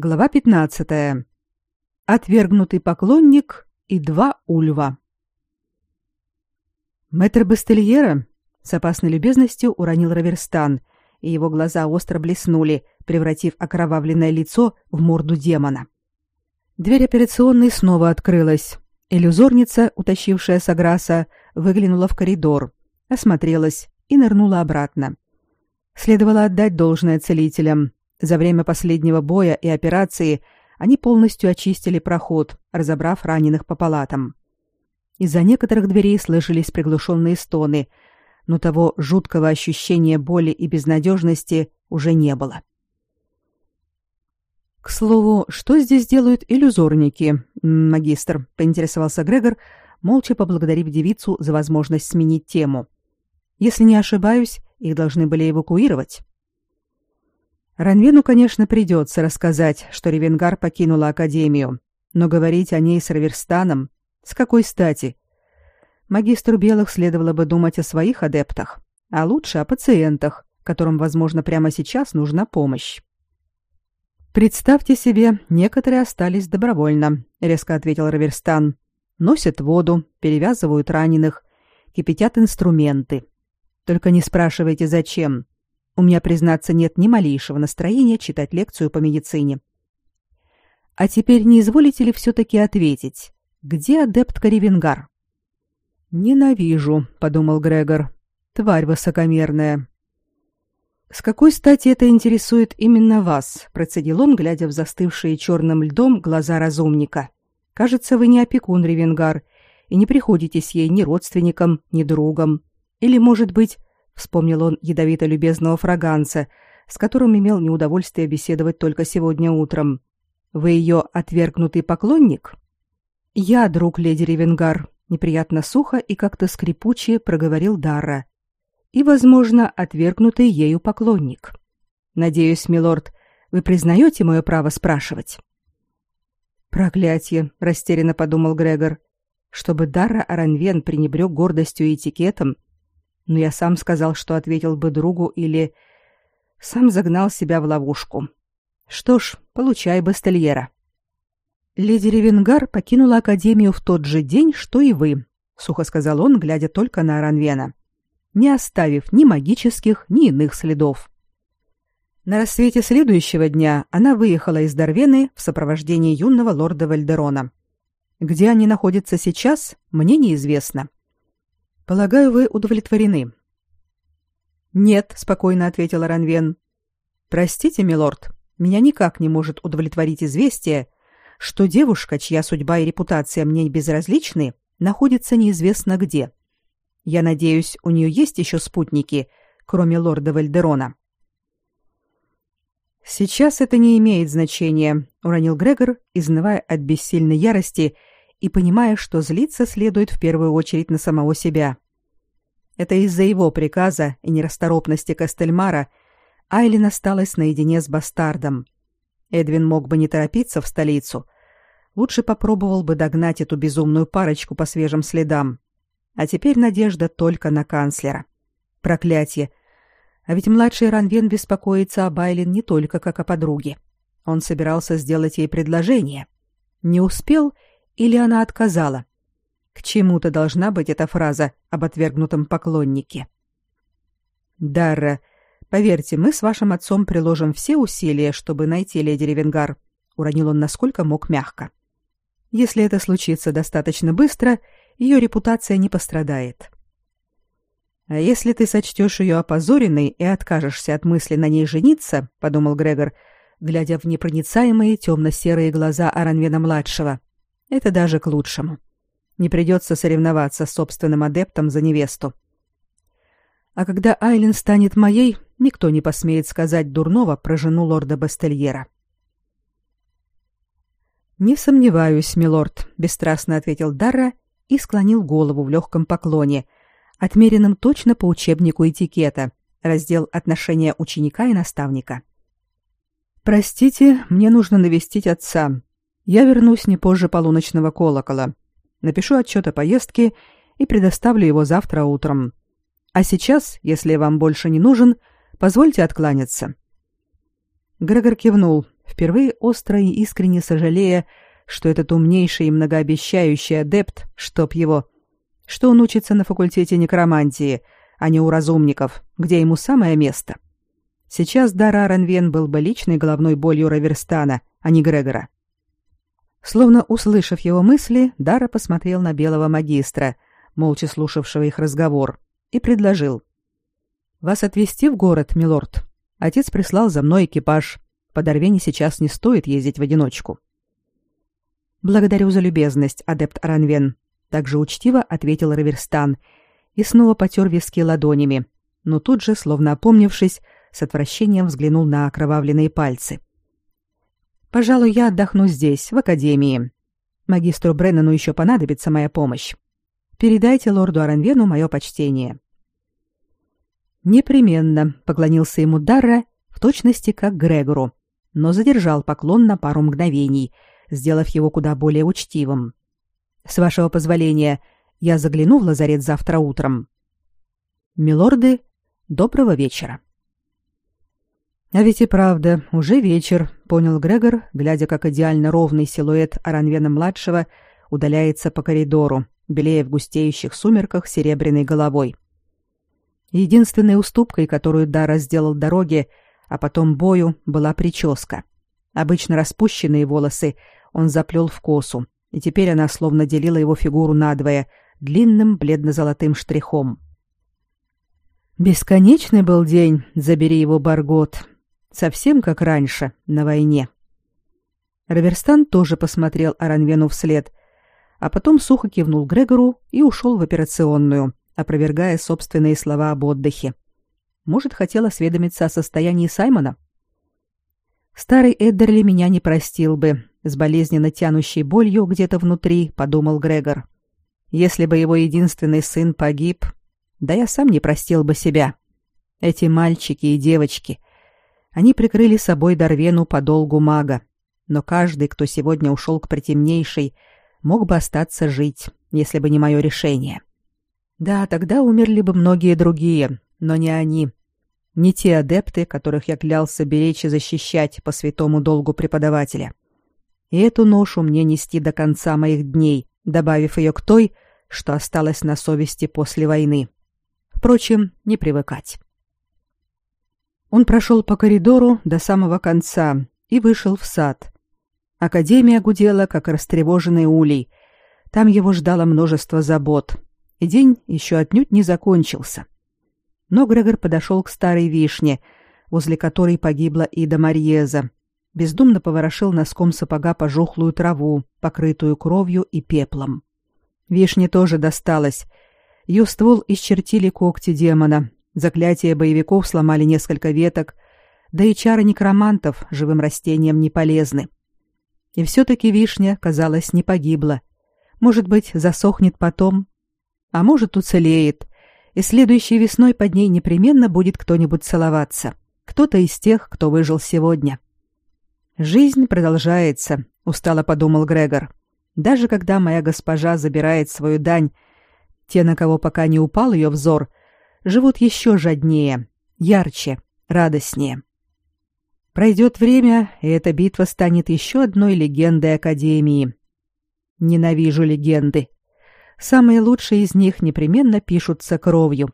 Глава 15. Отвергнутый поклонник и два ульва. Мэтр Бастельера с опасной любезностью уронил Раверстан, и его глаза остро блеснули, превратив окровавленное лицо в морду демона. Дверь операционной снова открылась. Иллюзорница, утащившая Саграса, выглянула в коридор, осмотрелась и нырнула обратно. Следовало отдать должное целителям. За время последнего боя и операции они полностью очистили проход, разобрав раненых по палатам. Из-за некоторых дверей слышались приглушенные стоны, но того жуткого ощущения боли и безнадежности уже не было. К слову, что здесь делают иллюзорники, магистр, поинтересовался Грегор, молча поблагодарив девицу за возможность сменить тему. Если не ошибаюсь, их должны были эвакуировать. Ранвену, конечно, придется рассказать, что Ревенгар покинула академию, но говорить о ней с Раверстаном с какой стати? Магистру Белых следовало бы думать о своих адептах, а лучше о пациентах, которым, возможно, прямо сейчас нужна помощь. Представьте себе, некоторые остались добровольно, резко ответил Раверстан. Носят воду, перевязывают раненых, кипятят инструменты. Только не спрашивайте зачем. У меня, признаться, нет ни малейшего настроения читать лекцию по медицине. А теперь не изволите ли все таки ответить, где адепт Каривенгар? Ненавижу, подумал Грегор. Тварь высокомерная. С какой стати это интересует именно вас? процедил он, глядя в застывшие черным льдом глаза разумника. Кажется, вы не опекун Ревенгар и не приходитесь ей ни родственником, ни другом. Или, может быть, вспомнил он ядовито-любезного фраганца, с которым имел неудовольствие беседовать только сегодня утром. Вы ее отвергнутый поклонник? Я друг леди Ревенгар, неприятно сухо и как-то скрипуче проговорил Дарра и, возможно, отвергнутый ею поклонник. Надеюсь, милорд, вы признаете мое право спрашивать. Проклятие, растерянно подумал Грегор, чтобы Дара Аранвен пренебрег гордостью и этикетом. Но я сам сказал, что ответил бы другу или сам загнал себя в ловушку. Что ж, получай бастельера. Леди Ревенгар покинула академию в тот же день, что и вы, сухо сказал он, глядя только на Аранвена не оставив ни магических, ни иных следов. На рассвете следующего дня она выехала из Дарвены в сопровождении юного лорда Вальдерона. Где они находятся сейчас, мне неизвестно. Полагаю, вы удовлетворены. Нет, спокойно ответила Ранвен. Простите, милорд, меня никак не может удовлетворить известие, что девушка, чья судьба и репутация мне безразличны, находится неизвестно где. Я надеюсь, у нее есть еще спутники, кроме лорда Вальдерона. Сейчас это не имеет значения, уронил Грегор, изнывая от бессильной ярости и понимая, что злиться следует в первую очередь на самого себя. Это из-за его приказа и нерасторопности Кастельмара Айлин осталась наедине с бастардом. Эдвин мог бы не торопиться в столицу. Лучше попробовал бы догнать эту безумную парочку по свежим следам. А теперь надежда только на канцлера. Проклятие. А ведь младший Ранвен беспокоится о Байлин не только как о подруге. Он собирался сделать ей предложение. Не успел или она отказала? К чему-то должна быть эта фраза об отвергнутом поклоннике. Дарра, поверьте, мы с вашим отцом приложим все усилия, чтобы найти леди Ревенгар, уронил он насколько мог мягко. Если это случится достаточно быстро, ее репутация не пострадает. А если ты сочтешь ее опозоренной и откажешься от мысли на ней жениться, подумал Грегор, глядя в непроницаемые темно-серые глаза Аранвена-младшего, это даже к лучшему. Не придется соревноваться с собственным адептом за невесту. А когда Айлин станет моей, никто не посмеет сказать дурного про жену лорда Бастельера. Не сомневаюсь, милорд, бесстрастно ответил Дарра и склонил голову в легком поклоне, отмеренном точно по учебнику этикета, раздел отношения ученика и наставника. Простите, мне нужно навестить отца. Я вернусь не позже полуночного колокола. Напишу отчет о поездке и предоставлю его завтра утром. А сейчас, если вам больше не нужен, позвольте откланяться. Грегор кивнул, впервые остро и искренне сожалея, что этот умнейший и многообещающий адепт, чтоб его, что он учится на факультете некромантии, а не у разумников, где ему самое место. Сейчас дар Аренвен был бы личной головной болью Раверстана, а не Грегора. Словно услышав его мысли, Дара посмотрел на белого магистра, молча слушавшего их разговор, и предложил. «Вас отвезти в город, милорд? Отец прислал за мной экипаж. По Дорвене сейчас не стоит ездить в одиночку». «Благодарю за любезность, адепт Аранвен», — также учтиво ответил Раверстан и снова потер виски ладонями, но тут же, словно опомнившись, с отвращением взглянул на окровавленные пальцы. «Пожалуй, я отдохну здесь, в академии. Магистру Бреннану еще понадобится моя помощь. Передайте лорду Аранвену мое почтение». «Непременно», — поклонился ему Дарра, в точности как Грегору, но задержал поклон на пару мгновений — сделав его куда более учтивым. С вашего позволения, я загляну в лазарет завтра утром. Милорды, доброго вечера. А ведь и правда, уже вечер, понял Грегор, глядя, как идеально ровный силуэт Аранвена-младшего удаляется по коридору, белея в густеющих сумерках серебряной головой. Единственной уступкой, которую Дара сделал дороге, а потом бою, была прическа. Обычно распущенные волосы он заплел в косу, и теперь она словно делила его фигуру надвое, длинным бледно-золотым штрихом. Бесконечный был день, забери его Баргот, совсем как раньше, на войне. Раверстан тоже посмотрел Аранвену вслед, а потом сухо кивнул Грегору и ушел в операционную, опровергая собственные слова об отдыхе. Может, хотел осведомиться о состоянии Саймона? Старый Эддерли меня не простил бы, с болезненно тянущей болью где-то внутри, подумал Грегор. Если бы его единственный сын погиб, да я сам не простил бы себя. Эти мальчики и девочки, они прикрыли собой Дарвену по долгу мага, но каждый, кто сегодня ушел к притемнейшей, мог бы остаться жить, если бы не мое решение. Да, тогда умерли бы многие другие, но не они. Не те адепты, которых я клялся беречь и защищать по святому долгу преподавателя и эту ношу мне нести до конца моих дней, добавив ее к той, что осталось на совести после войны. Впрочем, не привыкать. Он прошел по коридору до самого конца и вышел в сад. Академия гудела, как растревоженный улей. Там его ждало множество забот, и день еще отнюдь не закончился. Но Грегор подошел к старой вишне, возле которой погибла Ида Марьеза, бездумно поворошил носком сапога пожухлую траву, покрытую кровью и пеплом. Вишне тоже досталось. Ее ствол исчертили когти демона, заклятия боевиков сломали несколько веток, да и чары некромантов живым растениям не полезны. И все-таки вишня, казалось, не погибла. Может быть, засохнет потом, а может, уцелеет, и следующей весной под ней непременно будет кто-нибудь целоваться. Кто-то из тех, кто выжил сегодня. — Жизнь продолжается, устало подумал Грегор. Даже когда моя госпожа забирает свою дань, те, на кого пока не упал ее взор, живут еще жаднее, ярче, радостнее. Пройдет время, и эта битва станет еще одной легендой Академии. Ненавижу легенды. Самые лучшие из них непременно пишутся кровью.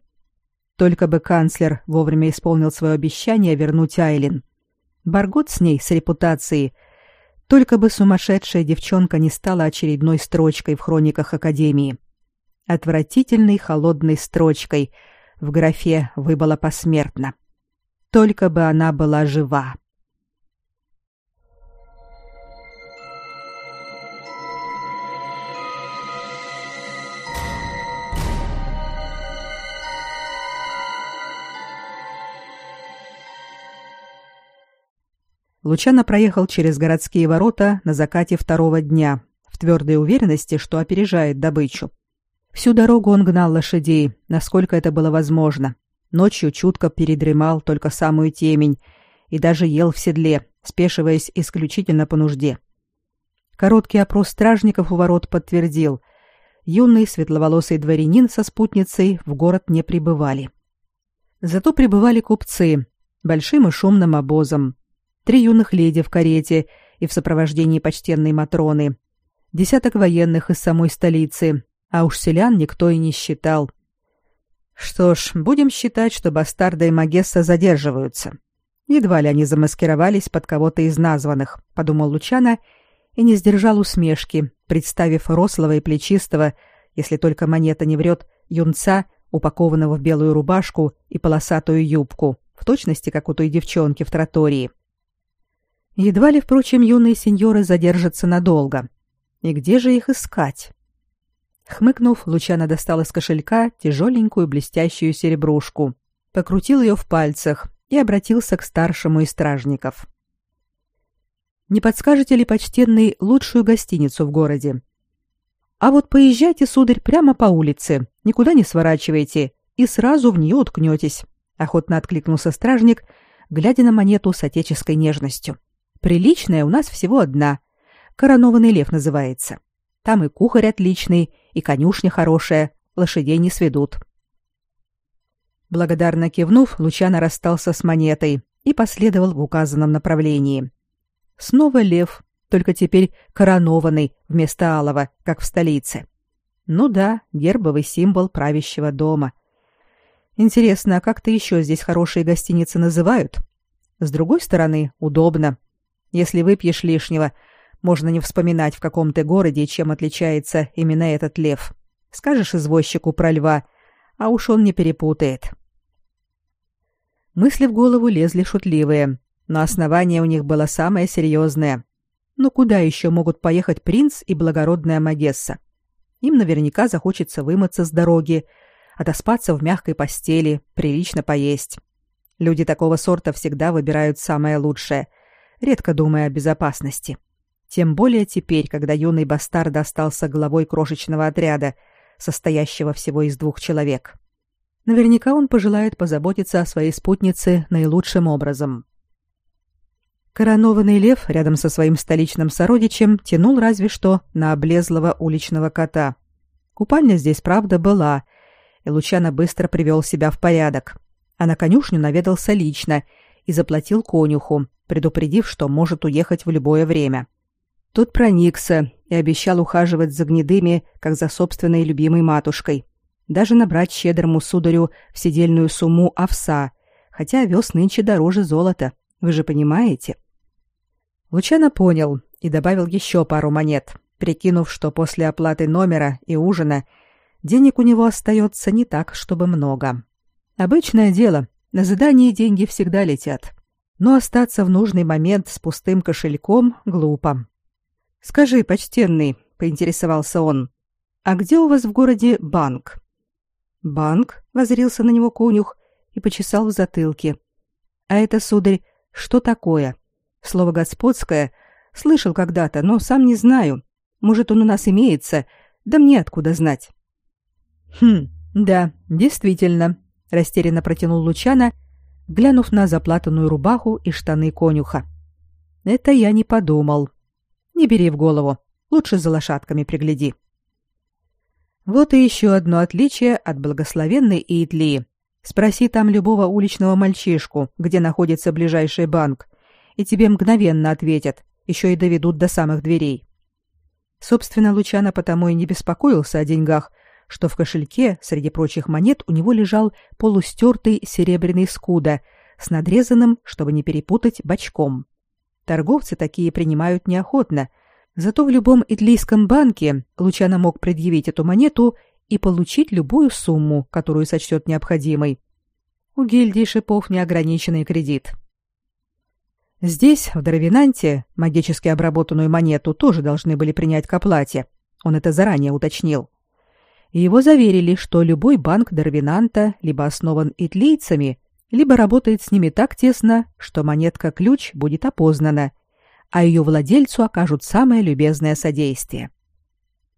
Только бы канцлер вовремя исполнил свое обещание вернуть Айлин. Баргот с ней, с репутацией. Только бы сумасшедшая девчонка не стала очередной строчкой в хрониках Академии. Отвратительной холодной строчкой в графе «Выбыла посмертно». Только бы она была жива. Лучано проехал через городские ворота на закате второго дня, в твердой уверенности, что опережает добычу. Всю дорогу он гнал лошадей, насколько это было возможно. Ночью чутко передремал только самую темень и даже ел в седле, спешиваясь исключительно по нужде. Короткий опрос стражников у ворот подтвердил. Юный светловолосый дворянин со спутницей в город не прибывали. Зато прибывали купцы, большим и шумным обозом, три юных леди в карете и в сопровождении почтенной Матроны, десяток военных из самой столицы, а уж селян никто и не считал. Что ж, будем считать, что Бастарда и Магесса задерживаются. Едва ли они замаскировались под кого-то из названных, подумал Лучана и не сдержал усмешки, представив рослого и плечистого, если только монета не врет, юнца, упакованного в белую рубашку и полосатую юбку, в точности как у той девчонки в тротории. Едва ли, впрочем, юные сеньоры задержатся надолго. И где же их искать? Хмыкнув, Лучано достал из кошелька тяжеленькую блестящую серебрушку, покрутил ее в пальцах и обратился к старшему из стражников. «Не подскажете ли, почтенный, лучшую гостиницу в городе?» «А вот поезжайте, сударь, прямо по улице, никуда не сворачивайте, и сразу в нее уткнетесь», — охотно откликнулся стражник, глядя на монету с отеческой нежностью. «Приличная у нас всего одна. Коронованный лев называется. Там и кухарь отличный, и конюшня хорошая, лошадей не сведут. Благодарно кивнув, Лучано расстался с монетой и последовал в указанном направлении. Снова лев, только теперь коронованный вместо алого, как в столице. Ну да, гербовый символ правящего дома. Интересно, а как-то еще здесь хорошие гостиницы называют? С другой стороны, удобно. Если выпьешь лишнего, можно не вспоминать, в каком ты городе и чем отличается именно этот лев. Скажешь извозчику про льва, а уж он не перепутает. Мысли в голову лезли шутливые, но основание у них было самое серьезное. Ну куда еще могут поехать принц и благородная Магесса? Им наверняка захочется вымыться с дороги, отоспаться в мягкой постели, прилично поесть. Люди такого сорта всегда выбирают самое лучшее, редко думая о безопасности. — тем более теперь, когда юный бастард остался главой крошечного отряда, состоящего всего из двух человек. Наверняка он пожелает позаботиться о своей спутнице наилучшим образом. Коронованный лев рядом со своим столичным сородичем тянул разве что на облезлого уличного кота. Купальня здесь, правда, была, и Лучано быстро привел себя в порядок, а на конюшню наведался лично и заплатил конюху, предупредив, что может уехать в любое время. Тот проникся и обещал ухаживать за гнедыми, как за собственной любимой матушкой. Даже набрать щедрому сударю в седельную сумму овса, хотя овес нынче дороже золота, вы же понимаете. Лучано понял и добавил еще пару монет, прикинув, что после оплаты номера и ужина денег у него остается не так, чтобы много. Обычное дело, на задание деньги всегда летят. Но остаться в нужный момент с пустым кошельком глупо. Скажи, почтенный, поинтересовался он. А где у вас в городе банк? Банк? возрился на него конюх и почесал в затылке. А это, сударь, что такое? Слово господское слышал когда-то, но сам не знаю. Может, он у нас имеется, да мне откуда знать. Хм, да, действительно, растерянно протянул Лучана, глянув на заплатанную рубаху и штаны конюха. Это я не подумал. Не бери в голову. Лучше за лошадками пригляди. Вот и еще одно отличие от благословенной Итлии. Спроси там любого уличного мальчишку, где находится ближайший банк, и тебе мгновенно ответят, еще и доведут до самых дверей. Собственно, Лучано потому и не беспокоился о деньгах, что в кошельке среди прочих монет у него лежал полустертый серебряный скуда с надрезанным, чтобы не перепутать, бочком. Торговцы такие принимают неохотно, зато в любом итлийском банке Лучано мог предъявить эту монету и получить любую сумму, которую сочтет необходимой. У гильдии шипов неограниченный кредит. Здесь, в Дровинанте, магически обработанную монету тоже должны были принять к оплате. Он это заранее уточнил. Его заверили, что любой банк Дорвинанта либо основан итлийцами, либо работает с ними так тесно, что монетка-ключ будет опознана, а ее владельцу окажут самое любезное содействие.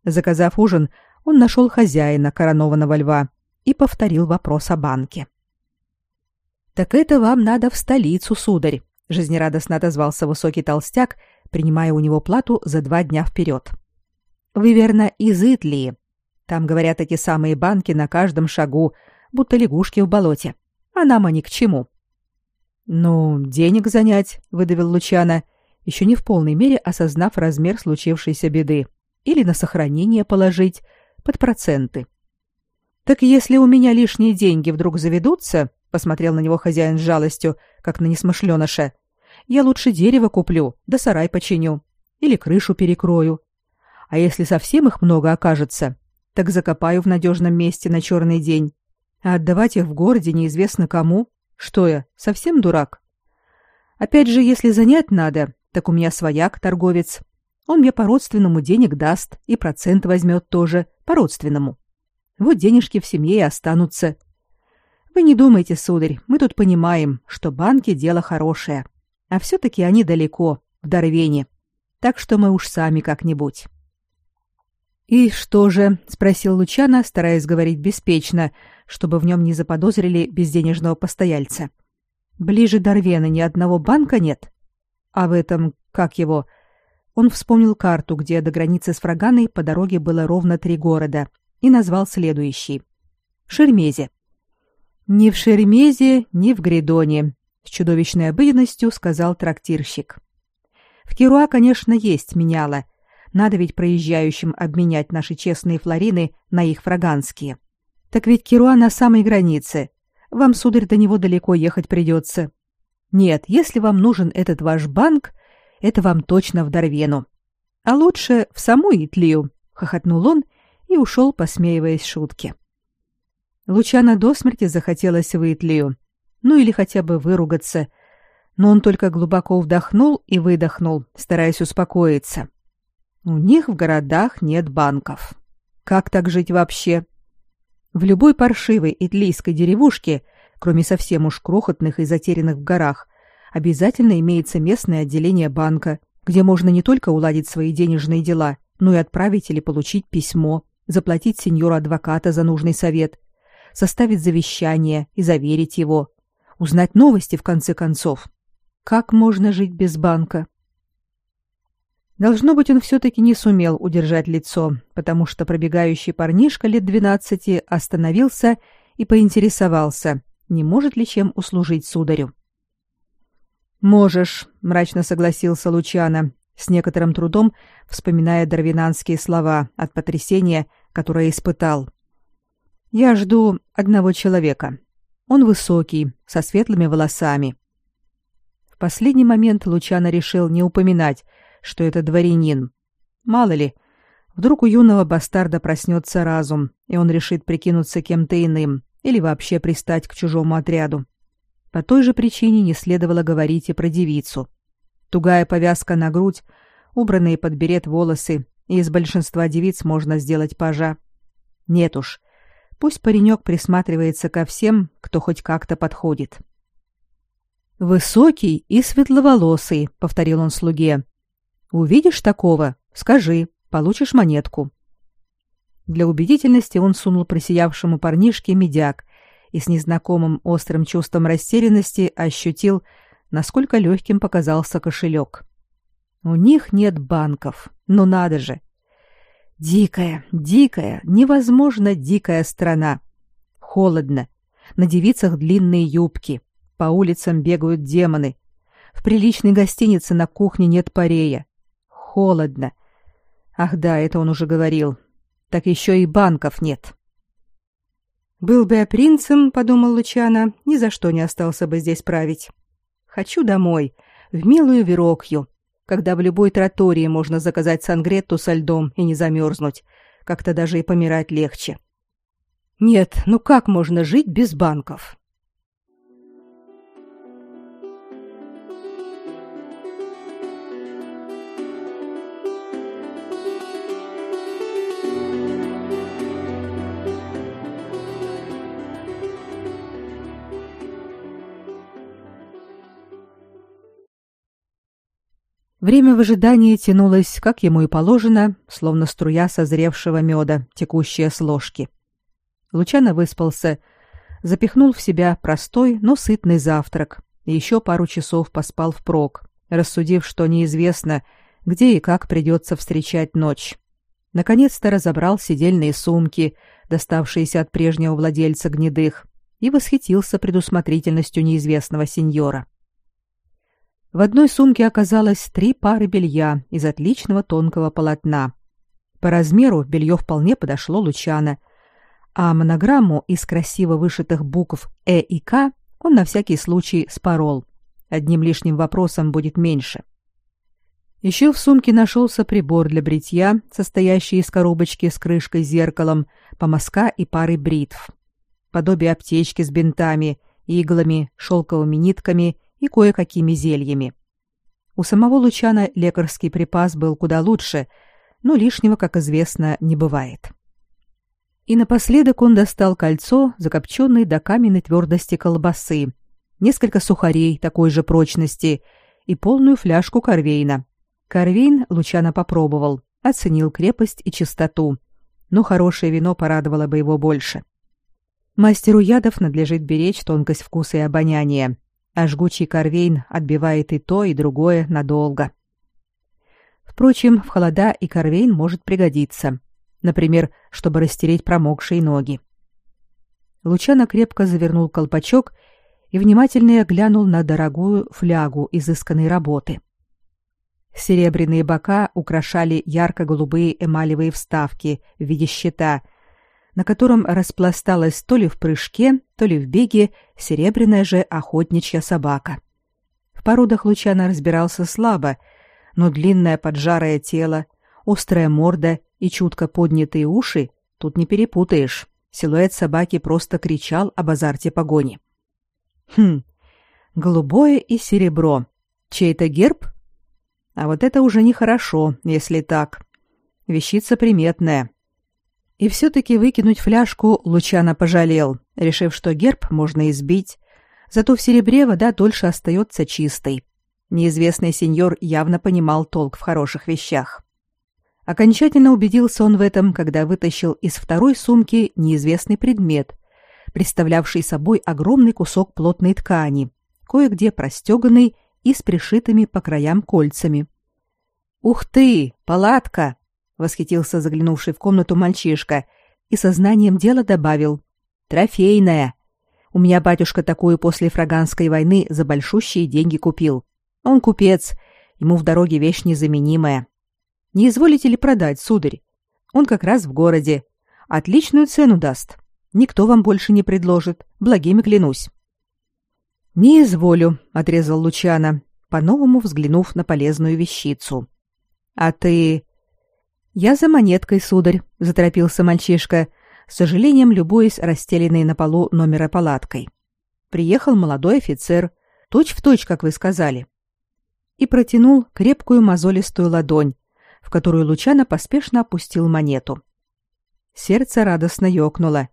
Заказав ужин, он нашел хозяина коронованного льва и повторил вопрос о банке. «Так это вам надо в столицу, сударь», — жизнерадостно отозвался высокий толстяк, принимая у него плату за два дня вперед. «Вы, верно, из Итлии. Там, говорят, эти самые банки на каждом шагу, будто лягушки в болоте а нам они к чему? Ну, денег занять, выдавил Лучана, еще не в полной мере осознав размер случившейся беды, или на сохранение положить под проценты. Так если у меня лишние деньги вдруг заведутся, посмотрел на него хозяин с жалостью, как на несмышленыша. Я лучше дерево куплю, да сарай починю или крышу перекрою. А если совсем их много окажется, так закопаю в надежном месте на черный день. А отдавать их в городе неизвестно кому. Что я, совсем дурак? Опять же, если занять надо, так у меня свояк, торговец. Он мне по-родственному денег даст и процент возьмет тоже, по-родственному. Вот денежки в семье и останутся. Вы не думайте, сударь, мы тут понимаем, что банки дело хорошее. А все-таки они далеко, в Дарвене. Так что мы уж сами как-нибудь. «И что же?» — спросил Лучана, стараясь говорить беспечно, чтобы в нем не заподозрили безденежного постояльца. «Ближе Дарвена ни одного банка нет? А в этом, как его...» Он вспомнил карту, где до границы с Фраганой по дороге было ровно три города, и назвал следующий. Шермезе. «Ни в Шермезе, ни в Гридоне», — с чудовищной обыденностью сказал трактирщик. «В Кируа, конечно, есть меняло, — надо ведь проезжающим обменять наши честные флорины на их фраганские. Так ведь Кируа на самой границе. Вам, сударь, до него далеко ехать придется. Нет, если вам нужен этот ваш банк, это вам точно в Дарвену. А лучше в саму Итлию, хохотнул он и ушел, посмеиваясь шутки. Лучана до смерти захотелось в Итлию, ну или хотя бы выругаться, но он только глубоко вдохнул и выдохнул, стараясь успокоиться. У них в городах нет банков. Как так жить вообще? В любой паршивой итлийской деревушке, кроме совсем уж крохотных и затерянных в горах, обязательно имеется местное отделение банка, где можно не только уладить свои денежные дела, но и отправить или получить письмо, заплатить сеньору адвоката за нужный совет, составить завещание и заверить его, узнать новости в конце концов. Как можно жить без банка? Должно быть, он все-таки не сумел удержать лицо, потому что пробегающий парнишка лет двенадцати остановился и поинтересовался, не может ли чем услужить сударю. «Можешь», — мрачно согласился Лучано, с некоторым трудом вспоминая дарвинанские слова от потрясения, которое испытал. «Я жду одного человека. Он высокий, со светлыми волосами». В последний момент Лучано решил не упоминать, что это дворянин. Мало ли, вдруг у юного бастарда проснется разум, и он решит прикинуться кем-то иным или вообще пристать к чужому отряду. По той же причине не следовало говорить и про девицу. Тугая повязка на грудь, убранные под берет волосы, и из большинства девиц можно сделать пажа. Нет уж, пусть паренек присматривается ко всем, кто хоть как-то подходит. «Высокий и светловолосый», — повторил он слуге, Увидишь такого, скажи, получишь монетку. Для убедительности он сунул просиявшему парнишке медяк и с незнакомым острым чувством растерянности ощутил, насколько легким показался кошелек. У них нет банков, но надо же. Дикая, дикая, невозможно дикая страна. Холодно. На девицах длинные юбки. По улицам бегают демоны. В приличной гостинице на кухне нет парея холодно. Ах да, это он уже говорил. Так еще и банков нет. Был бы я принцем, подумал Лучана, ни за что не остался бы здесь править. Хочу домой, в милую Верокью, когда в любой тротории можно заказать сангретту со льдом и не замерзнуть. Как-то даже и помирать легче. Нет, ну как можно жить без банков? Время в ожидании тянулось, как ему и положено, словно струя созревшего меда, текущая с ложки. Лучано выспался, запихнул в себя простой, но сытный завтрак и еще пару часов поспал впрок, рассудив, что неизвестно, где и как придется встречать ночь. Наконец-то разобрал сидельные сумки, доставшиеся от прежнего владельца гнедых, и восхитился предусмотрительностью неизвестного сеньора. В одной сумке оказалось три пары белья из отличного тонкого полотна. По размеру белье вполне подошло Лучана, а монограмму из красиво вышитых букв «Э» и «К» он на всякий случай спорол. Одним лишним вопросом будет меньше. Еще в сумке нашелся прибор для бритья, состоящий из коробочки с крышкой зеркалом, помазка и пары бритв. Подобие аптечки с бинтами, иглами, шелковыми нитками и кое-какими зельями. У самого Лучана лекарский припас был куда лучше, но лишнего, как известно, не бывает. И напоследок он достал кольцо, закопченное до каменной твердости колбасы, несколько сухарей такой же прочности и полную фляжку корвейна. Корвейн Лучано попробовал, оценил крепость и чистоту, но хорошее вино порадовало бы его больше. Мастеру ядов надлежит беречь тонкость вкуса и обоняния, а жгучий корвейн отбивает и то, и другое надолго. Впрочем, в холода и корвейн может пригодиться, например, чтобы растереть промокшие ноги. Лучано крепко завернул колпачок и внимательно глянул на дорогую флягу изысканной работы. Серебряные бока украшали ярко-голубые эмалевые вставки в виде щита, на котором распласталась то ли в прыжке, то ли в беге серебряная же охотничья собака. В породах Лучано разбирался слабо, но длинное поджарое тело, острая морда и чутко поднятые уши тут не перепутаешь. Силуэт собаки просто кричал об азарте погони. Хм, голубое и серебро. Чей-то герб? А вот это уже нехорошо, если так. Вещица приметная. И все-таки выкинуть фляжку Лучано пожалел, решив, что герб можно избить, зато в серебре вода дольше остается чистой. Неизвестный сеньор явно понимал толк в хороших вещах. Окончательно убедился он в этом, когда вытащил из второй сумки неизвестный предмет, представлявший собой огромный кусок плотной ткани, кое-где простеганный и с пришитыми по краям кольцами. «Ух ты! Палатка!» — восхитился заглянувший в комнату мальчишка и сознанием дела добавил. «Трофейная! У меня батюшка такую после фраганской войны за большущие деньги купил. Он купец, ему в дороге вещь незаменимая. Не изволите ли продать, сударь? Он как раз в городе. Отличную цену даст. Никто вам больше не предложит, благими клянусь. Не изволю, отрезал Лучана, по-новому взглянув на полезную вещицу. А ты Я за монеткой, сударь, заторопился мальчишка, с сожалением любуясь расстеленной на полу номера палаткой. Приехал молодой офицер, точь в точь, как вы сказали. И протянул крепкую мозолистую ладонь, в которую Лучано поспешно опустил монету. Сердце радостно ёкнуло.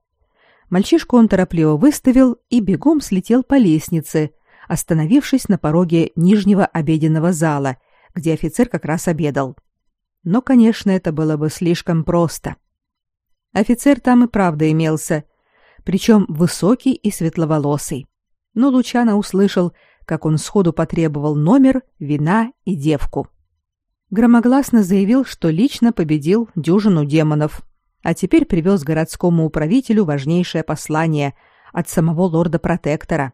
Мальчишку он торопливо выставил и бегом слетел по лестнице, остановившись на пороге нижнего обеденного зала, где офицер как раз обедал. Но, конечно, это было бы слишком просто. Офицер там и правда имелся, причем высокий и светловолосый. Но Лучано услышал, как он сходу потребовал номер, вина и девку. Громогласно заявил, что лично победил дюжину демонов, а теперь привез городскому управителю важнейшее послание от самого лорда-протектора.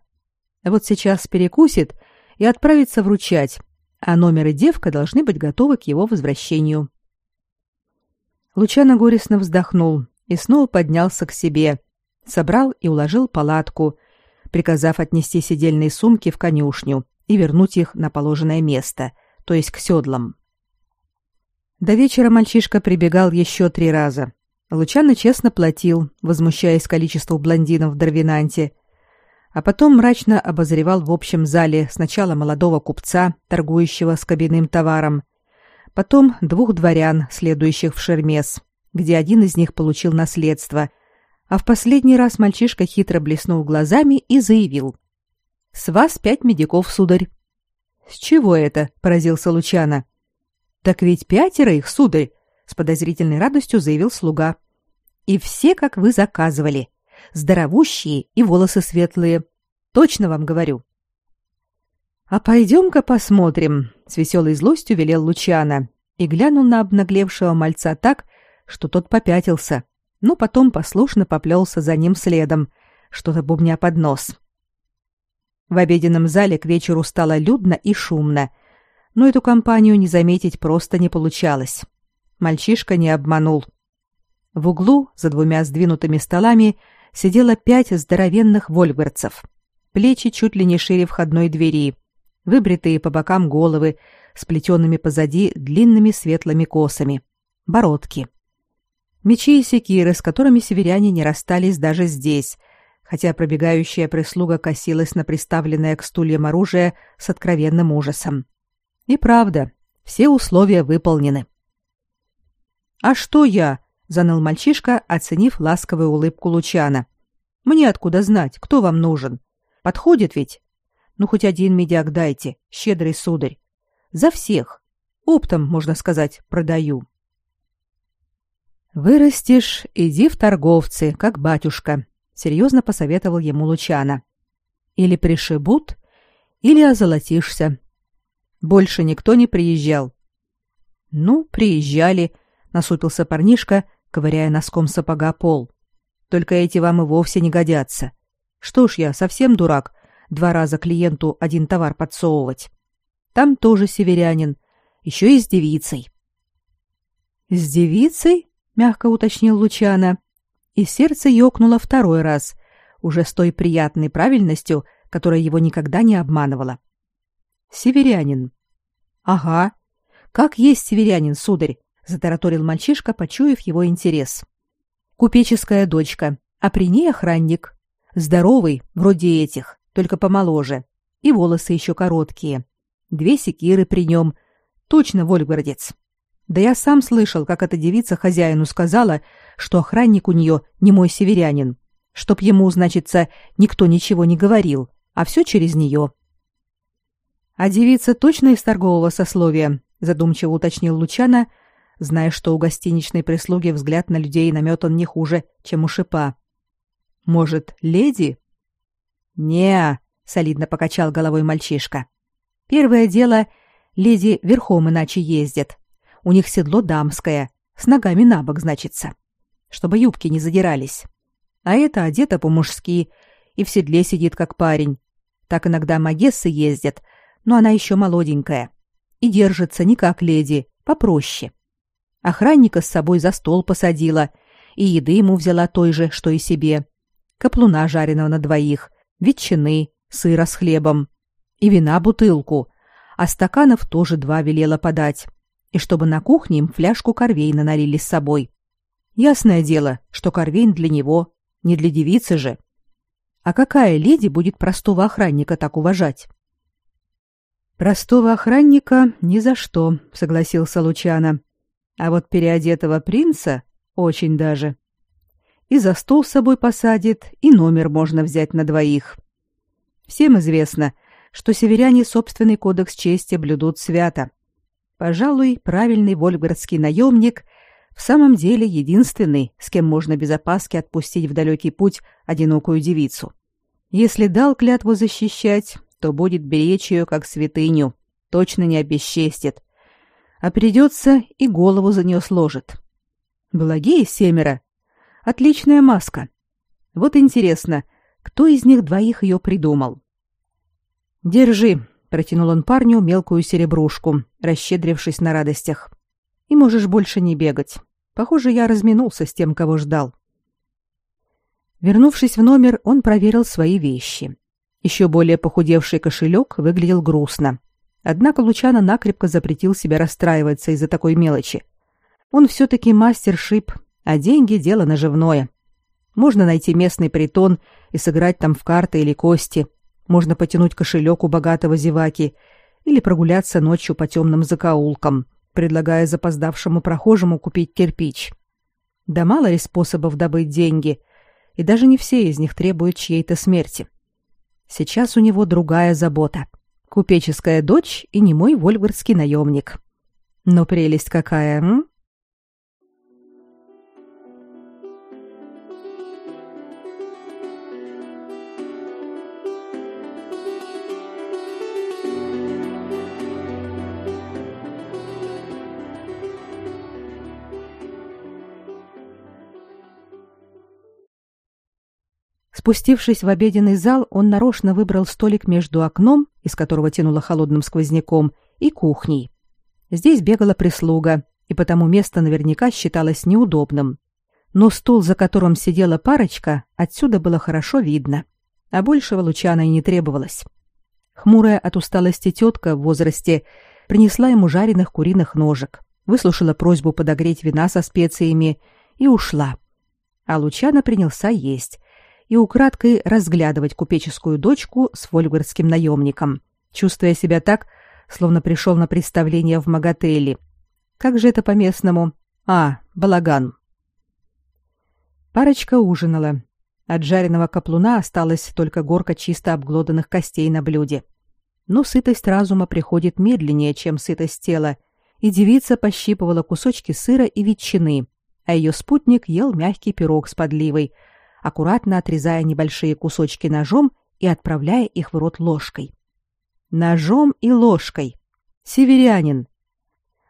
Вот сейчас перекусит и отправится вручать, а номер и девка должны быть готовы к его возвращению. Лучано горестно вздохнул и снова поднялся к себе, собрал и уложил палатку, приказав отнести сидельные сумки в конюшню и вернуть их на положенное место, то есть к седлам. До вечера мальчишка прибегал еще три раза, Лучано честно платил, возмущаясь количеству блондинов в Дарвинанте, а потом мрачно обозревал в общем зале сначала молодого купца, торгующего с кабинным товаром, потом двух дворян, следующих в Шермес, где один из них получил наследство, а в последний раз мальчишка хитро блеснул глазами и заявил. «С вас пять медиков, сударь». «С чего это?» — поразился Лучано. «Так ведь пятеро их, сударь, с подозрительной радостью заявил слуга. И все, как вы заказывали. Здоровущие и волосы светлые. Точно вам говорю. А пойдем-ка посмотрим, с веселой злостью велел Лучана и глянул на обнаглевшего мальца так, что тот попятился, но потом послушно поплелся за ним следом, что-то бубня под нос. В обеденном зале к вечеру стало людно и шумно, но эту компанию не заметить просто не получалось. Мальчишка не обманул. В углу, за двумя сдвинутыми столами, сидело пять здоровенных вольгвардцев. Плечи чуть ли не шире входной двери, выбритые по бокам головы, сплетенными позади длинными светлыми косами, бородки. Мечи и секиры, с которыми северяне не расстались даже здесь, хотя пробегающая прислуга косилась на приставленное к стульям оружие с откровенным ужасом. И правда, все условия выполнены. «А что я?» — заныл мальчишка, оценив ласковую улыбку Лучана. «Мне откуда знать, кто вам нужен? Подходит ведь? Ну, хоть один медяк дайте, щедрый сударь. За всех. Оптом, можно сказать, продаю». «Вырастешь, иди в торговцы, как батюшка», — серьезно посоветовал ему Лучана. «Или пришибут, или озолотишься. Больше никто не приезжал». «Ну, приезжали», — насупился парнишка, ковыряя носком сапога пол. «Только эти вам и вовсе не годятся. Что ж я, совсем дурак, два раза клиенту один товар подсовывать. Там тоже северянин, еще и с девицей». «С девицей?» мягко уточнил Лучана, и сердце ёкнуло второй раз, уже с той приятной правильностью, которая его никогда не обманывала. Северянин. Ага. Как есть северянин, сударь, затараторил мальчишка, почуяв его интерес. Купеческая дочка, а при ней охранник. Здоровый, вроде этих, только помоложе. И волосы еще короткие. Две секиры при нем. Точно вольгвардец. Да я сам слышал, как эта девица хозяину сказала, что охранник у нее не мой северянин, чтоб ему, значится, никто ничего не говорил, а все через нее. А девица точно из торгового сословия, задумчиво уточнил Лучана, зная, что у гостиничной прислуги взгляд на людей наметан не хуже, чем у шипа. Может, леди? Не, солидно покачал головой мальчишка. Первое дело, леди верхом иначе ездят, у них седло дамское, с ногами на бок, значится, чтобы юбки не задирались. А это одета по-мужски и в седле сидит как парень. Так иногда магессы ездят, но она еще молоденькая и держится не как леди, попроще. Охранника с собой за стол посадила и еды ему взяла той же, что и себе. Каплуна жареного на двоих, ветчины, сыра с хлебом и вина бутылку, а стаканов тоже два велела подать и чтобы на кухне им фляжку корвейна налили с собой. Ясное дело, что корвейн для него, не для девицы же. А какая леди будет простого охранника так уважать? Простого охранника ни за что, согласился Лучано. А вот переодетого принца очень даже. И за стол с собой посадит, и номер можно взять на двоих. Всем известно, что северяне собственный кодекс чести блюдут свято. Пожалуй, правильный вольфгардский наемник в самом деле единственный, с кем можно без опаски отпустить в далекий путь одинокую девицу. Если дал клятву защищать, то будет беречь ее как святыню, точно не обесчестит. А придется и голову за нее сложит. Благие семеро. Отличная маска. Вот интересно, кто из них двоих ее придумал? Держи, Протянул он парню мелкую серебрушку, расщедрившись на радостях. И можешь больше не бегать. Похоже, я разминулся с тем, кого ждал. Вернувшись в номер, он проверил свои вещи. Еще более похудевший кошелек выглядел грустно. Однако Лучано накрепко запретил себя расстраиваться из-за такой мелочи. Он все-таки мастер-шип, а деньги — дело наживное. Можно найти местный притон и сыграть там в карты или кости — можно потянуть кошелек у богатого зеваки или прогуляться ночью по темным закоулкам, предлагая запоздавшему прохожему купить кирпич. Да мало ли способов добыть деньги, и даже не все из них требуют чьей-то смерти. Сейчас у него другая забота. Купеческая дочь и немой вольверский наемник. Но прелесть какая, м? Спустившись в обеденный зал, он нарочно выбрал столик между окном из которого тянуло холодным сквозняком, и кухней. Здесь бегала прислуга, и потому место наверняка считалось неудобным. Но стул, за которым сидела парочка, отсюда было хорошо видно, а большего Лучана и не требовалось. Хмурая от усталости тетка в возрасте принесла ему жареных куриных ножек, выслушала просьбу подогреть вина со специями и ушла. А Лучана принялся есть и украдкой разглядывать купеческую дочку с вольгардским наемником, чувствуя себя так, словно пришел на представление в Магателе. Как же это по-местному? А, балаган. Парочка ужинала. От жареного каплуна осталась только горка чисто обглоданных костей на блюде. Но сытость разума приходит медленнее, чем сытость тела, и девица пощипывала кусочки сыра и ветчины, а ее спутник ел мягкий пирог с подливой, аккуратно отрезая небольшие кусочки ножом и отправляя их в рот ложкой. Ножом и ложкой. Северянин.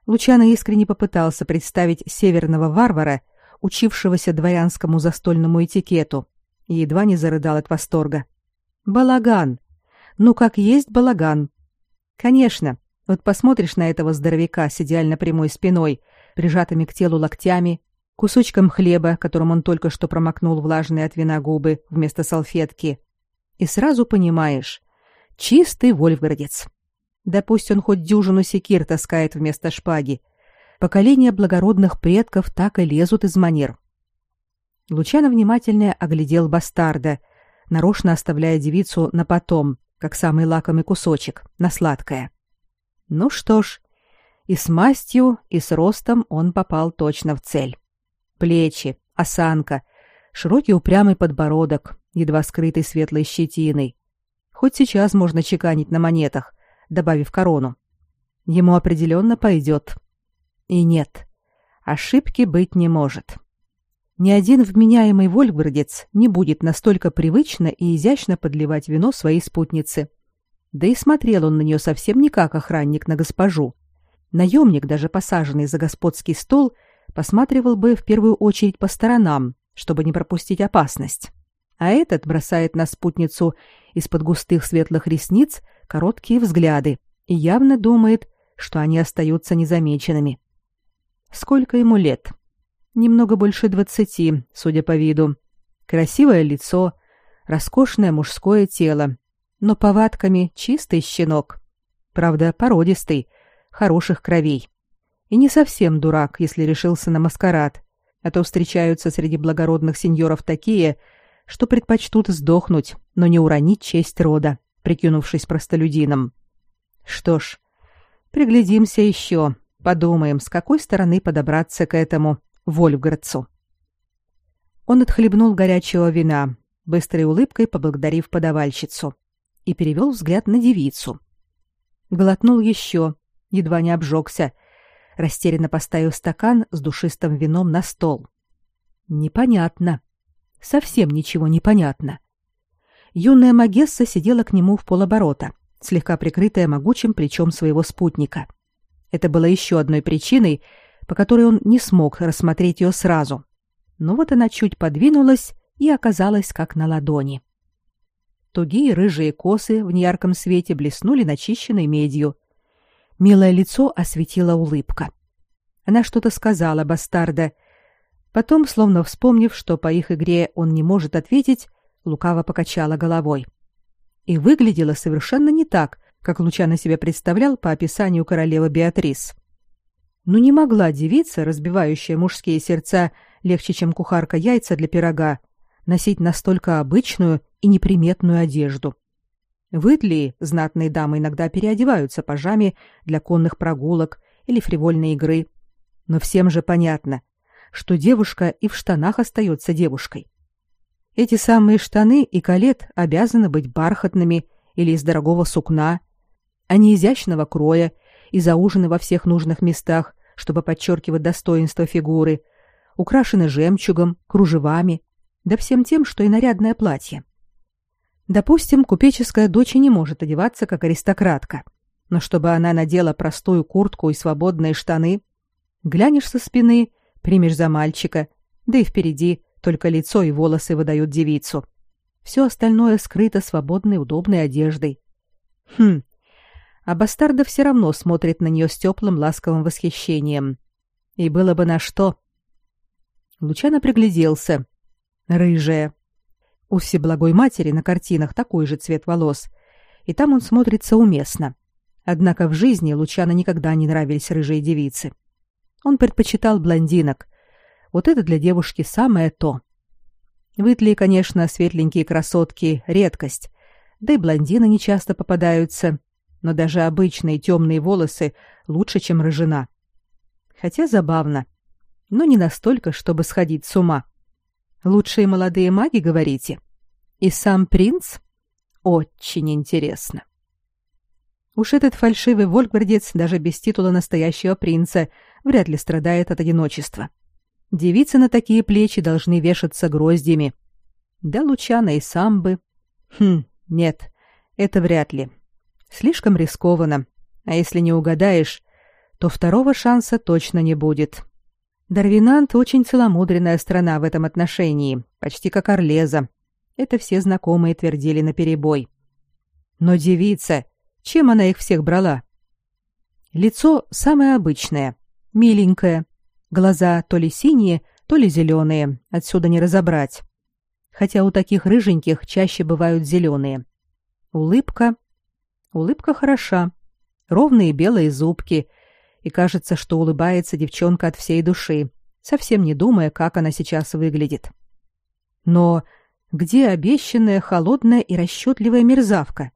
Лучано искренне попытался представить северного варвара, учившегося дворянскому застольному этикету, и едва не зарыдал от восторга. Балаган. Ну как есть балаган. Конечно. Вот посмотришь на этого здоровяка с идеально прямой спиной, прижатыми к телу локтями, кусочком хлеба, которым он только что промокнул влажные от вина губы вместо салфетки, и сразу понимаешь, чистый вольфградец. Да пусть он хоть дюжину секир таскает вместо шпаги. Поколения благородных предков так и лезут из манер. Лучано внимательно оглядел бастарда, нарочно оставляя девицу на потом, как самый лакомый кусочек, на сладкое. Ну что ж, и с мастью, и с ростом он попал точно в цель. Плечи, осанка, широкий упрямый подбородок, едва скрытый светлой щетиной. Хоть сейчас можно чеканить на монетах, добавив корону. Ему определенно пойдет. И нет, ошибки быть не может. Ни один вменяемый вольфгардец не будет настолько привычно и изящно подливать вино своей спутнице. Да и смотрел он на нее совсем не как охранник на госпожу. Наемник, даже посаженный за господский стол, посматривал бы в первую очередь по сторонам, чтобы не пропустить опасность. А этот бросает на спутницу из-под густых светлых ресниц короткие взгляды и явно думает, что они остаются незамеченными. Сколько ему лет? немного больше двадцати, судя по виду. Красивое лицо, роскошное мужское тело, но повадками чистый щенок. Правда, породистый, хороших кровей. И не совсем дурак, если решился на маскарад, а то встречаются среди благородных сеньоров такие, что предпочтут сдохнуть, но не уронить честь рода, прикинувшись простолюдином. Что ж, приглядимся еще, подумаем, с какой стороны подобраться к этому Вольфгардцу. Он отхлебнул горячего вина, быстрой улыбкой поблагодарив подавальщицу, и перевел взгляд на девицу. Глотнул еще, едва не обжегся, растерянно поставив стакан с душистым вином на стол. Непонятно. Совсем ничего не понятно. Юная Магесса сидела к нему в полоборота, слегка прикрытая могучим плечом своего спутника. Это было еще одной причиной, по которой он не смог рассмотреть ее сразу. Но вот она чуть подвинулась и оказалась как на ладони. Тугие рыжие косы в неярком свете блеснули начищенной медью. Милое лицо осветила улыбка. Она что-то сказала бастарда. Потом, словно вспомнив, что по их игре он не может ответить, лукаво покачала головой. И выглядела совершенно не так, как Лучано себе представлял по описанию королевы Беатрис. Но не могла девица, разбивающая мужские сердца легче, чем кухарка яйца для пирога, носить настолько обычную и неприметную одежду. В Итлии знатные дамы иногда переодеваются пажами для конных прогулок или фривольной игры. Но всем же понятно, что девушка и в штанах остается девушкой. Эти самые штаны и калет обязаны быть бархатными или из дорогого сукна, а не изящного кроя и заужены во всех нужных местах, чтобы подчеркивать достоинство фигуры, украшены жемчугом, кружевами, да всем тем, что и нарядное платье. Допустим, купеческая дочь не может одеваться как аристократка, но чтобы она надела простую куртку и свободные штаны, глянешь со спины, примешь за мальчика, да и впереди только лицо и волосы выдают девицу. Все остальное скрыто свободной удобной одеждой. Хм, а бастарда все равно смотрит на нее с теплым ласковым восхищением. И было бы на что. Лучано пригляделся. Рыжая. У Всеблагой Матери на картинах такой же цвет волос, и там он смотрится уместно. Однако в жизни Лучано никогда не нравились рыжие девицы. Он предпочитал блондинок. Вот это для девушки самое то. В Итлии, конечно, светленькие красотки — редкость, да и блондины нечасто попадаются, но даже обычные темные волосы лучше, чем рыжина. Хотя забавно, но не настолько, чтобы сходить с ума. Лучшие молодые маги, говорите? И сам принц? Очень интересно. Уж этот фальшивый вольгвардец даже без титула настоящего принца вряд ли страдает от одиночества. Девицы на такие плечи должны вешаться гроздями. Да Лучана и сам бы. Хм, нет, это вряд ли. Слишком рискованно. А если не угадаешь, то второго шанса точно не будет. Дарвинант очень целомудренная страна в этом отношении, почти как Орлеза. Это все знакомые твердили наперебой. Но девица, чем она их всех брала? Лицо самое обычное, миленькое. Глаза то ли синие, то ли зеленые, отсюда не разобрать. Хотя у таких рыженьких чаще бывают зеленые. Улыбка Улыбка хороша, ровные белые зубки, и кажется, что улыбается девчонка от всей души, совсем не думая, как она сейчас выглядит. Но где обещанная холодная и расчетливая мерзавка?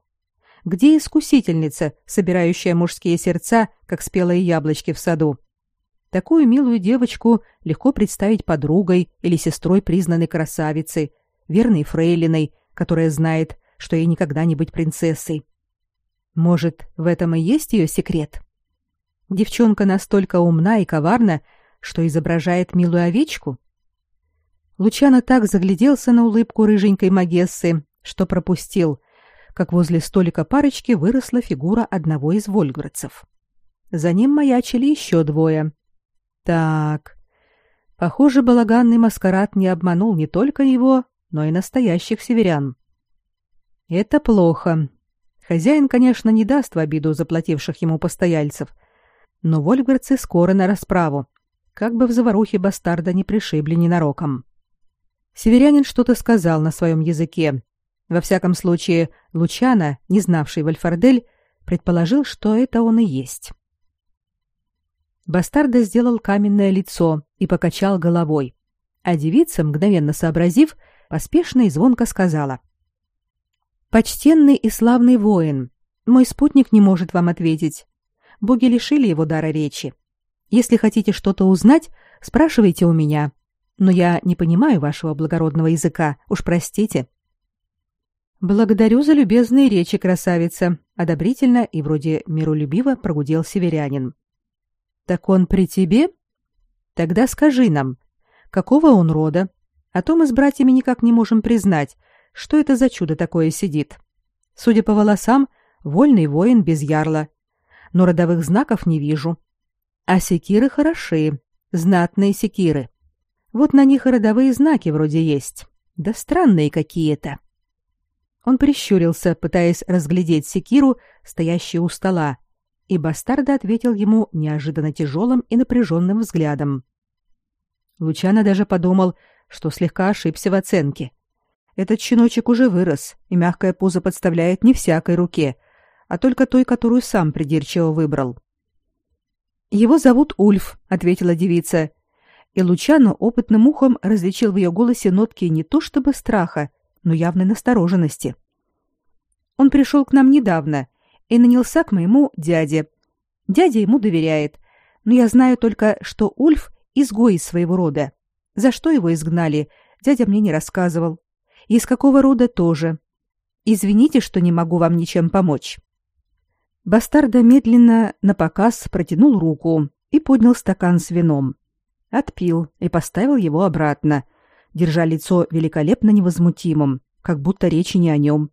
Где искусительница, собирающая мужские сердца, как спелые яблочки в саду? Такую милую девочку легко представить подругой или сестрой признанной красавицы, верной фрейлиной, которая знает, что ей никогда не быть принцессой. Может, в этом и есть ее секрет? Девчонка настолько умна и коварна, что изображает милую овечку? Лучано так загляделся на улыбку рыженькой Магессы, что пропустил, как возле столика парочки выросла фигура одного из вольградцев. За ним маячили еще двое. Так, похоже, балаганный маскарад не обманул не только его, но и настоящих северян. Это плохо, Хозяин, конечно, не даст в обиду заплативших ему постояльцев, но вольфгардцы скоро на расправу, как бы в заварухе бастарда не пришибли ненароком. Северянин что-то сказал на своем языке. Во всяком случае, Лучана, не знавший Вальфардель, предположил, что это он и есть. Бастарда сделал каменное лицо и покачал головой, а девица, мгновенно сообразив, поспешно и звонко сказала — Почтенный и славный воин, мой спутник не может вам ответить. Боги лишили его дара речи. Если хотите что-то узнать, спрашивайте у меня. Но я не понимаю вашего благородного языка, уж простите. Благодарю за любезные речи, красавица, одобрительно и вроде миролюбиво прогудел северянин. Так он при тебе? Тогда скажи нам, какого он рода? А то мы с братьями никак не можем признать, что это за чудо такое сидит. Судя по волосам, вольный воин без ярла. Но родовых знаков не вижу. А секиры хороши, знатные секиры. Вот на них и родовые знаки вроде есть. Да странные какие-то. Он прищурился, пытаясь разглядеть секиру, стоящую у стола, и бастарда ответил ему неожиданно тяжелым и напряженным взглядом. Лучано даже подумал, что слегка ошибся в оценке — этот щеночек уже вырос, и мягкое пузо подставляет не всякой руке, а только той, которую сам придирчиво выбрал. «Его зовут Ульф», — ответила девица. И Лучано опытным ухом различил в ее голосе нотки не то чтобы страха, но явной настороженности. «Он пришел к нам недавно и нанялся к моему дяде. Дядя ему доверяет, но я знаю только, что Ульф — изгой из своего рода. За что его изгнали, дядя мне не рассказывал из какого рода тоже. Извините, что не могу вам ничем помочь. Бастарда медленно на показ протянул руку и поднял стакан с вином. Отпил и поставил его обратно, держа лицо великолепно невозмутимым, как будто речи не о нем.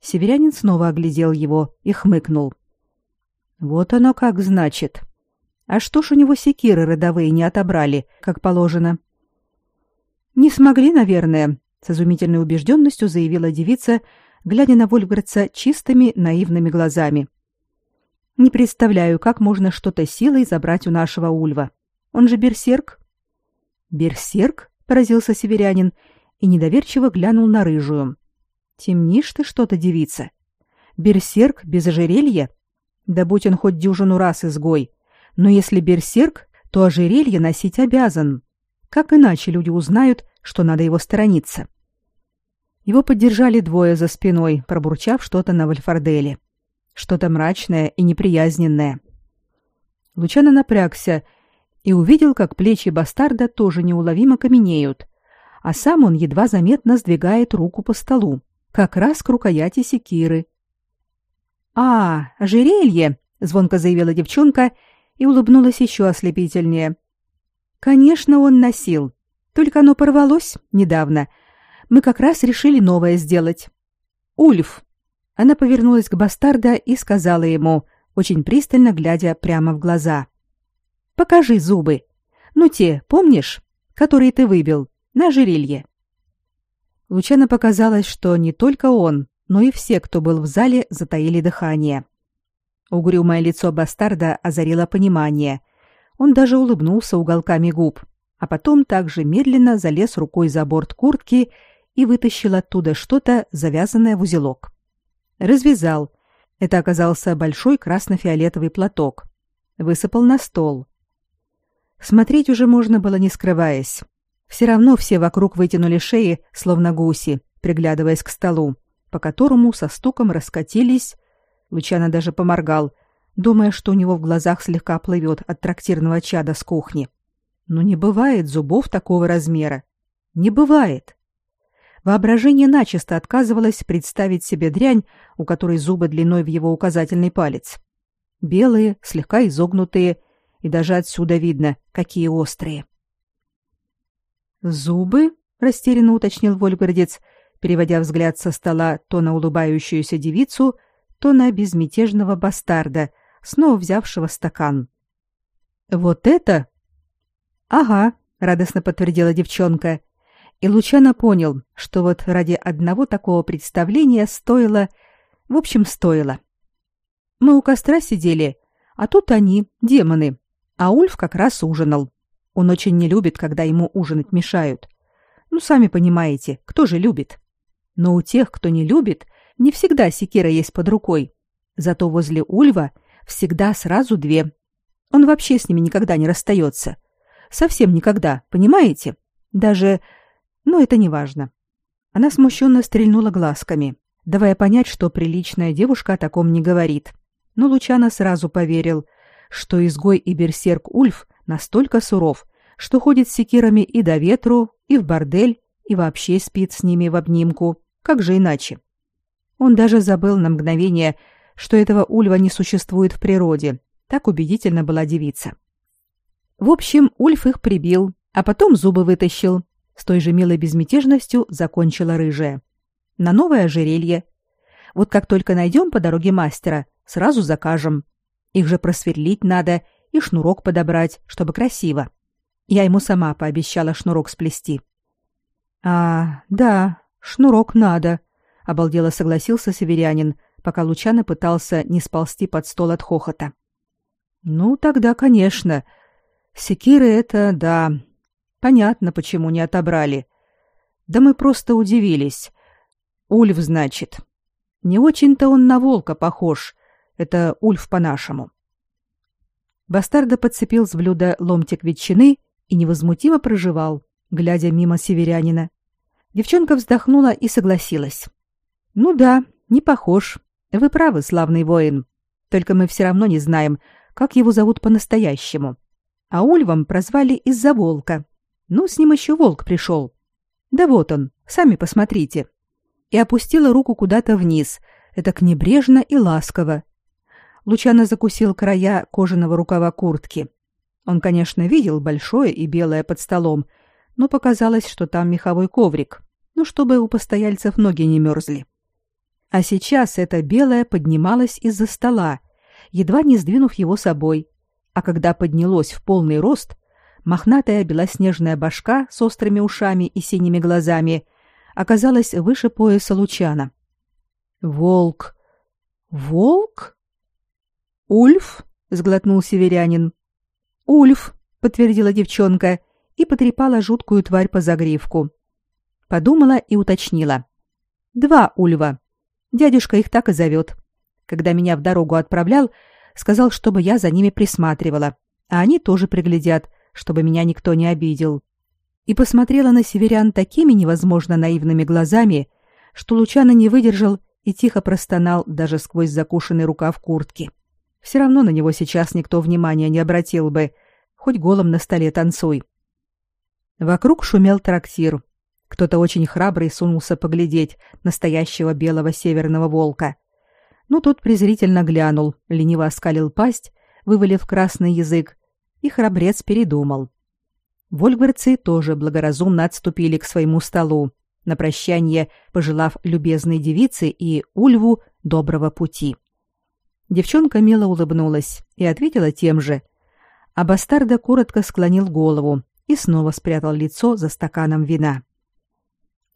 Северянин снова оглядел его и хмыкнул. Вот оно как значит. А что ж у него секиры родовые не отобрали, как положено? Не смогли, наверное, с изумительной убежденностью заявила девица, глядя на Вольфгардца чистыми наивными глазами. Не представляю, как можно что-то силой забрать у нашего Ульва. Он же берсерк. Берсерк? поразился северянин и недоверчиво глянул на рыжую. Темнишь ты что-то, девица. Берсерк без ожерелья? Да будь он хоть дюжину раз изгой. Но если берсерк, то ожерелье носить обязан. Как иначе люди узнают, что надо его сторониться? Его поддержали двое за спиной, пробурчав что-то на вальфарделе. Что-то мрачное и неприязненное. Лучано напрягся и увидел, как плечи бастарда тоже неуловимо каменеют, а сам он едва заметно сдвигает руку по столу, как раз к рукояти секиры. «А, ожерелье!» — звонко заявила девчонка и улыбнулась еще ослепительнее. «Конечно, он носил. Только оно порвалось недавно. Мы как раз решили новое сделать. Ульф!» Она повернулась к бастарда и сказала ему, очень пристально глядя прямо в глаза. «Покажи зубы. Ну те, помнишь, которые ты выбил, на ожерелье?» Лучано показалось, что не только он, но и все, кто был в зале, затаили дыхание. Угрюмое лицо бастарда озарило понимание. Он даже улыбнулся уголками губ, а потом также медленно залез рукой за борт куртки и вытащил оттуда что-то, завязанное в узелок. Развязал. Это оказался большой красно-фиолетовый платок. Высыпал на стол. Смотреть уже можно было не скрываясь. Все равно все вокруг вытянули шеи, словно гуси, приглядываясь к столу по которому со стуком раскатились... Лучано даже поморгал, думая, что у него в глазах слегка плывет от трактирного чада с кухни. Но не бывает зубов такого размера. Не бывает. Воображение начисто отказывалось представить себе дрянь, у которой зубы длиной в его указательный палец. Белые, слегка изогнутые, и даже отсюда видно, какие острые. «Зубы?» — растерянно уточнил Вольгородец — переводя взгляд со стола то на улыбающуюся девицу, то на безмятежного бастарда, снова взявшего стакан. «Вот это?» «Ага», — радостно подтвердила девчонка. И Лучано понял, что вот ради одного такого представления стоило... В общем, стоило. Мы у костра сидели, а тут они, демоны, а Ульф как раз ужинал. Он очень не любит, когда ему ужинать мешают. Ну, сами понимаете, кто же любит?» Но у тех, кто не любит, не всегда секира есть под рукой. Зато возле Ульва всегда сразу две. Он вообще с ними никогда не расстается. Совсем никогда, понимаете? Даже... Ну, это не важно. Она смущенно стрельнула глазками, давая понять, что приличная девушка о таком не говорит. Но Лучано сразу поверил, что изгой и берсерк Ульф настолько суров, что ходит с секирами и до ветру, и в бордель, и вообще спит с ними в обнимку. Как же иначе? Он даже забыл на мгновение, что этого ульва не существует в природе. Так убедительно была девица. В общем, Ульф их прибил, а потом зубы вытащил. С той же милой безмятежностью закончила рыжая. На новое ожерелье. Вот как только найдем по дороге мастера, сразу закажем. Их же просверлить надо и шнурок подобрать, чтобы красиво. Я ему сама пообещала шнурок сплести. А, да, Шнурок надо, обалдело согласился северянин, пока Лучано пытался не сползти под стол от хохота. Ну, тогда, конечно. Секиры это, да. Понятно, почему не отобрали. Да мы просто удивились. Ульф, значит. Не очень-то он на волка похож. Это Ульф по-нашему. Бастарда подцепил с блюда ломтик ветчины и невозмутимо проживал, глядя мимо северянина. Девчонка вздохнула и согласилась. Ну да, не похож. Вы правы, славный воин. Только мы все равно не знаем, как его зовут по-настоящему. А Ульвом прозвали из-за волка. Ну, с ним еще волк пришел. Да вот он, сами посмотрите. И опустила руку куда-то вниз, это к небрежно и ласково. Лучано закусил края кожаного рукава куртки. Он, конечно, видел большое и белое под столом, но показалось, что там меховой коврик ну, чтобы у постояльцев ноги не мерзли. А сейчас это белое поднималось из-за стола, едва не сдвинув его собой, а когда поднялось в полный рост, мохнатая белоснежная башка с острыми ушами и синими глазами оказалась выше пояса Лучана. Волк. Волк? Ульф? сглотнул северянин. Ульф, подтвердила девчонка и потрепала жуткую тварь по загривку. Подумала и уточнила. Два ульва. Дядюшка их так и зовет. Когда меня в дорогу отправлял, сказал, чтобы я за ними присматривала, а они тоже приглядят, чтобы меня никто не обидел. И посмотрела на северян такими невозможно наивными глазами, что Лучано не выдержал и тихо простонал даже сквозь закушенный рукав куртки. Все равно на него сейчас никто внимания не обратил бы, хоть голым на столе танцуй. Вокруг шумел трактир. Кто-то очень храбрый сунулся поглядеть настоящего белого северного волка. Ну, тот презрительно глянул, лениво оскалил пасть, вывалив красный язык, и храбрец передумал. Вольгверцы тоже благоразумно отступили к своему столу, на прощание пожелав любезной девице и Ульву доброго пути. Девчонка мило улыбнулась и ответила тем же, а бастарда коротко склонил голову и снова спрятал лицо за стаканом вина.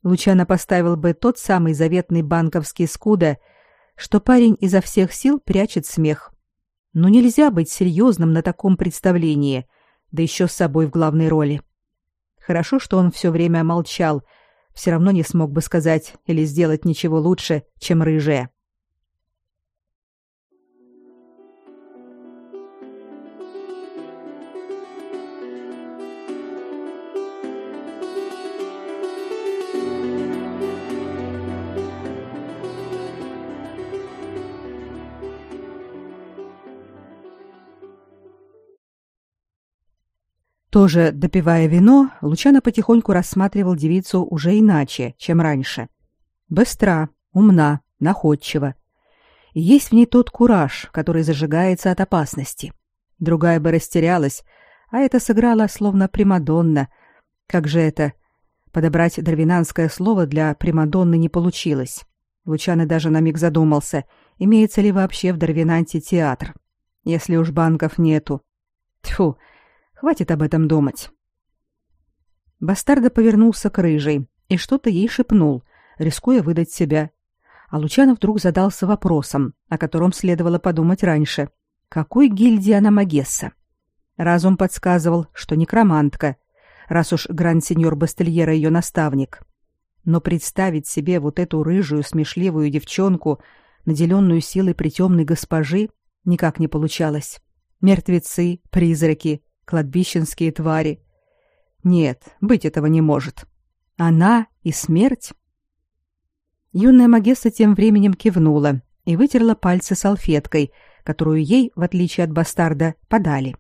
Лучано поставил бы тот самый заветный банковский скуда, что парень изо всех сил прячет смех. Но нельзя быть серьезным на таком представлении, да еще с собой в главной роли. Хорошо, что он все время молчал, все равно не смог бы сказать или сделать ничего лучше, чем рыжая. Тоже допивая вино, Лучано потихоньку рассматривал девицу уже иначе, чем раньше. Быстра, умна, находчива. И есть в ней тот кураж, который зажигается от опасности. Другая бы растерялась, а это сыграла словно примадонна. Как же это? Подобрать дарвинанское слово для примадонны не получилось. Лучано даже на миг задумался, имеется ли вообще в Дарвинанте театр. Если уж банков нету. Тьфу, Хватит об этом думать. Бастарда повернулся к рыжей и что-то ей шепнул, рискуя выдать себя. А Лучанов вдруг задался вопросом, о котором следовало подумать раньше. Какой гильдии она Магесса? Разум подсказывал, что некромантка, раз уж гранд-сеньор Бастельера ее наставник. Но представить себе вот эту рыжую смешливую девчонку, наделенную силой притемной госпожи, никак не получалось. Мертвецы, призраки, кладбищенские твари. Нет, быть этого не может. Она и смерть. Юная Магесса тем временем кивнула и вытерла пальцы салфеткой, которую ей, в отличие от бастарда, подали.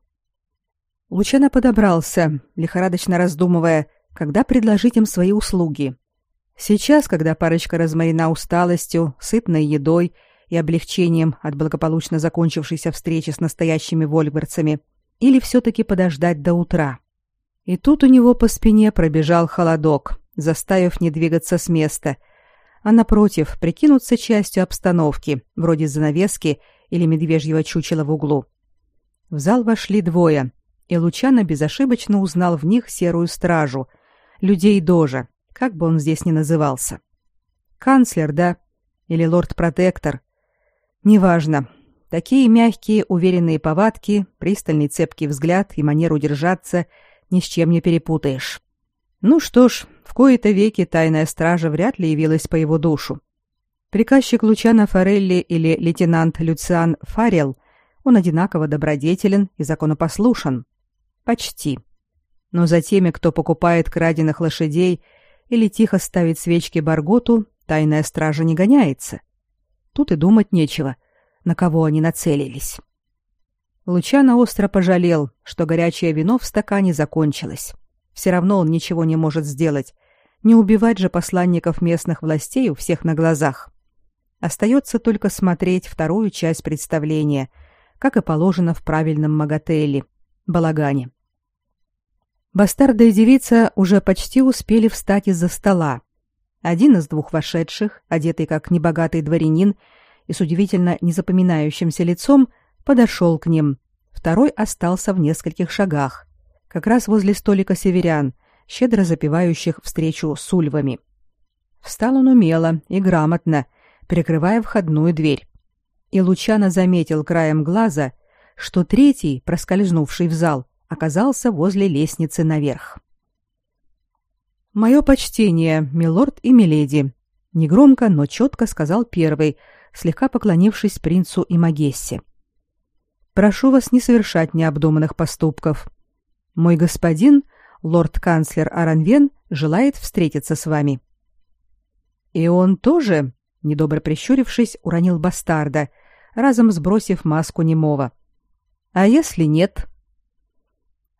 Лучано подобрался, лихорадочно раздумывая, когда предложить им свои услуги. Сейчас, когда парочка разморена усталостью, сытной едой и облегчением от благополучно закончившейся встречи с настоящими вольгверцами, или все-таки подождать до утра. И тут у него по спине пробежал холодок, заставив не двигаться с места, а напротив, прикинуться частью обстановки, вроде занавески или медвежьего чучела в углу. В зал вошли двое, и Лучано безошибочно узнал в них серую стражу, людей Дожа, как бы он здесь ни назывался. Канцлер, да? Или лорд-протектор? Неважно, Такие мягкие, уверенные повадки, пристальный цепкий взгляд и манеру держаться ни с чем не перепутаешь. Ну что ж, в кои-то веки тайная стража вряд ли явилась по его душу. Приказчик Лучано Форелли или лейтенант Люциан Фарел, он одинаково добродетелен и законопослушен. Почти. Но за теми, кто покупает краденых лошадей или тихо ставит свечки Барготу, тайная стража не гоняется. Тут и думать нечего — на кого они нацелились. Лучано остро пожалел, что горячее вино в стакане закончилось. Все равно он ничего не может сделать. Не убивать же посланников местных властей у всех на глазах. Остается только смотреть вторую часть представления, как и положено в правильном магателе — балагане. Бастарда и девица уже почти успели встать из-за стола. Один из двух вошедших, одетый как небогатый дворянин, и с удивительно незапоминающимся лицом подошел к ним. Второй остался в нескольких шагах, как раз возле столика северян, щедро запивающих встречу с ульвами. Встал он умело и грамотно, прикрывая входную дверь. И Лучано заметил краем глаза, что третий, проскользнувший в зал, оказался возле лестницы наверх. «Мое почтение, милорд и миледи», — негромко, но четко сказал первый, слегка поклонившись принцу и Магессе. «Прошу вас не совершать необдуманных поступков. Мой господин, лорд-канцлер Аранвен, желает встретиться с вами». «И он тоже?» — недобро прищурившись, уронил бастарда, разом сбросив маску немого. «А если нет?»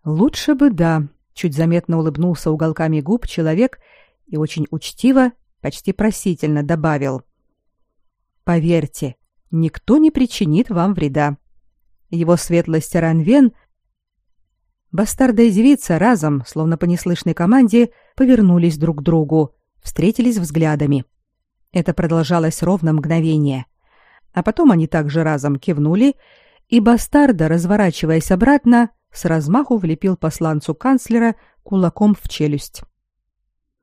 «Лучше бы да», — чуть заметно улыбнулся уголками губ человек и очень учтиво, почти просительно добавил. «Поверьте, никто не причинит вам вреда. Его светлость Ранвен...» Бастарда и девица разом, словно по неслышной команде, повернулись друг к другу, встретились взглядами. Это продолжалось ровно мгновение. А потом они также разом кивнули, и бастарда, разворачиваясь обратно, с размаху влепил посланцу канцлера кулаком в челюсть.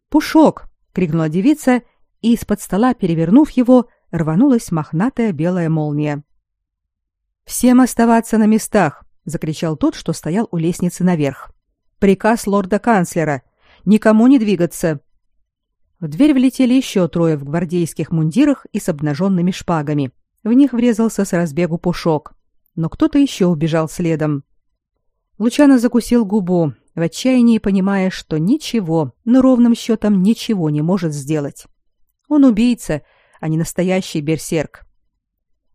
«Пушок!» — крикнула девица, и из-под стола, перевернув его, рванулась мохнатая белая молния. «Всем оставаться на местах!» — закричал тот, что стоял у лестницы наверх. «Приказ лорда-канцлера! Никому не двигаться!» В дверь влетели еще трое в гвардейских мундирах и с обнаженными шпагами. В них врезался с разбегу пушок. Но кто-то еще убежал следом. Лучано закусил губу, в отчаянии понимая, что ничего, но ровным счетом ничего не может сделать. Он убийца, а не настоящий берсерк.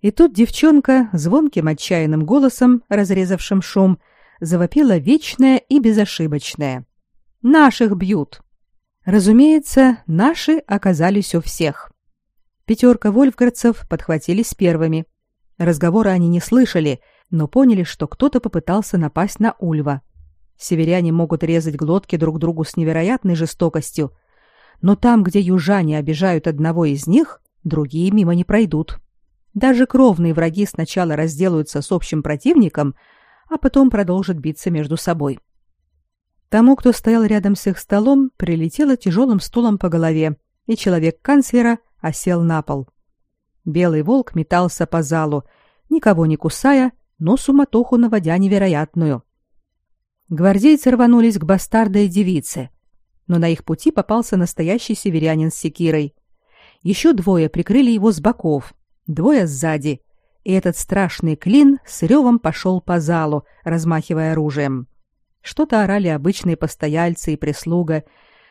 И тут девчонка звонким отчаянным голосом, разрезавшим шум, завопила вечное и безошибочное. «Наших бьют!» Разумеется, наши оказались у всех. Пятерка вольфгардцев подхватились первыми. Разговора они не слышали — но поняли, что кто-то попытался напасть на Ульва. Северяне могут резать глотки друг другу с невероятной жестокостью, но там, где южане обижают одного из них, другие мимо не пройдут. Даже кровные враги сначала разделаются с общим противником, а потом продолжат биться между собой. Тому, кто стоял рядом с их столом, прилетело тяжелым стулом по голове, и человек канцлера осел на пол. Белый волк метался по залу, никого не кусая, но суматоху наводя невероятную. Гвардейцы рванулись к бастардой девице, но на их пути попался настоящий северянин с секирой. Еще двое прикрыли его с боков, двое сзади, и этот страшный клин с ревом пошел по залу, размахивая оружием. Что-то орали обычные постояльцы и прислуга,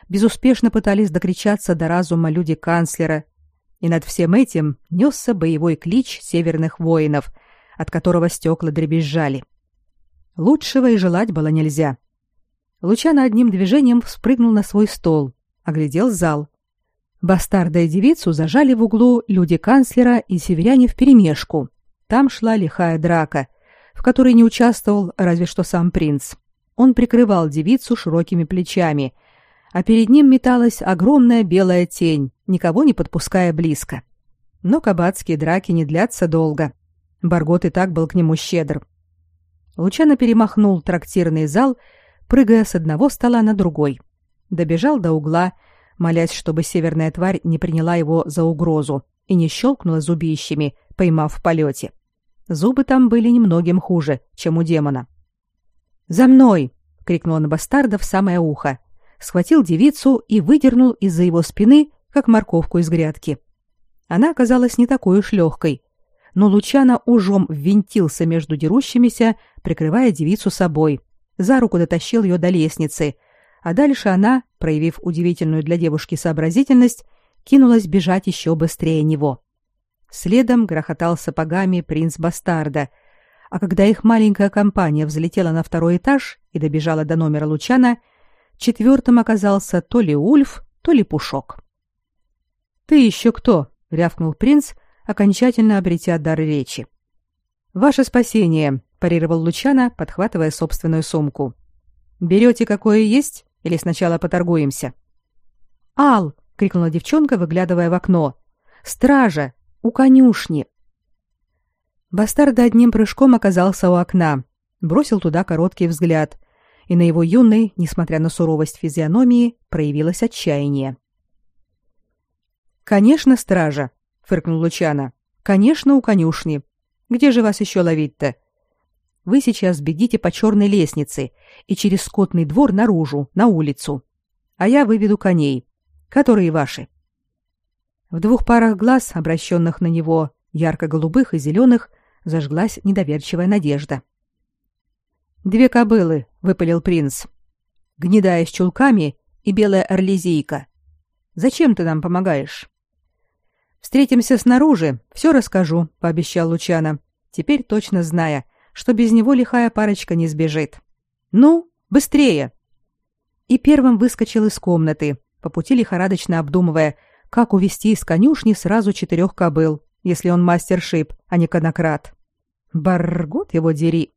безуспешно пытались докричаться до разума люди канцлера, и над всем этим несся боевой клич северных воинов, от которого стекла дребезжали. Лучшего и желать было нельзя. Лучано одним движением спрыгнул на свой стол, оглядел зал. Бастарда и девицу зажали в углу люди канцлера и северяне вперемешку. Там шла лихая драка, в которой не участвовал разве что сам принц. Он прикрывал девицу широкими плечами, а перед ним металась огромная белая тень, никого не подпуская близко. Но кабацкие драки не длятся долго. Баргот и так был к нему щедр. Лучано перемахнул трактирный зал, прыгая с одного стола на другой. Добежал до угла, молясь, чтобы северная тварь не приняла его за угрозу и не щелкнула зубищами, поймав в полете. Зубы там были немногим хуже, чем у демона. «За мной!» — крикнул он бастарда в самое ухо. Схватил девицу и выдернул из-за его спины, как морковку из грядки. Она оказалась не такой уж легкой, но Лучано ужом ввинтился между дерущимися, прикрывая девицу собой. За руку дотащил ее до лестницы, а дальше она, проявив удивительную для девушки сообразительность, кинулась бежать еще быстрее него. Следом грохотал сапогами принц Бастарда, а когда их маленькая компания взлетела на второй этаж и добежала до номера Лучана, четвертым оказался то ли Ульф, то ли Пушок. «Ты еще кто?» — рявкнул принц, окончательно обретя дар речи. «Ваше спасение», — парировал Лучана, подхватывая собственную сумку. «Берете какое есть или сначала поторгуемся?» «Ал!» — крикнула девчонка, выглядывая в окно. «Стража! У конюшни!» Бастард одним прыжком оказался у окна, бросил туда короткий взгляд, и на его юной, несмотря на суровость физиономии, проявилось отчаяние. Конечно, стража, фыркнул Лучана. Конечно, у конюшни. Где же вас еще ловить-то? Вы сейчас бегите по черной лестнице и через скотный двор наружу, на улицу. А я выведу коней. Которые ваши? В двух парах глаз, обращенных на него, ярко-голубых и зеленых, зажглась недоверчивая надежда. «Две кобылы», — выпалил принц. «Гнедая с чулками и белая орлезийка. Зачем ты нам помогаешь?» «Встретимся снаружи, все расскажу», — пообещал Лучано, теперь точно зная, что без него лихая парочка не сбежит. «Ну, быстрее!» И первым выскочил из комнаты, по пути лихорадочно обдумывая, как увести из конюшни сразу четырех кобыл, если он мастер шип, а не конократ. Баргот его дери.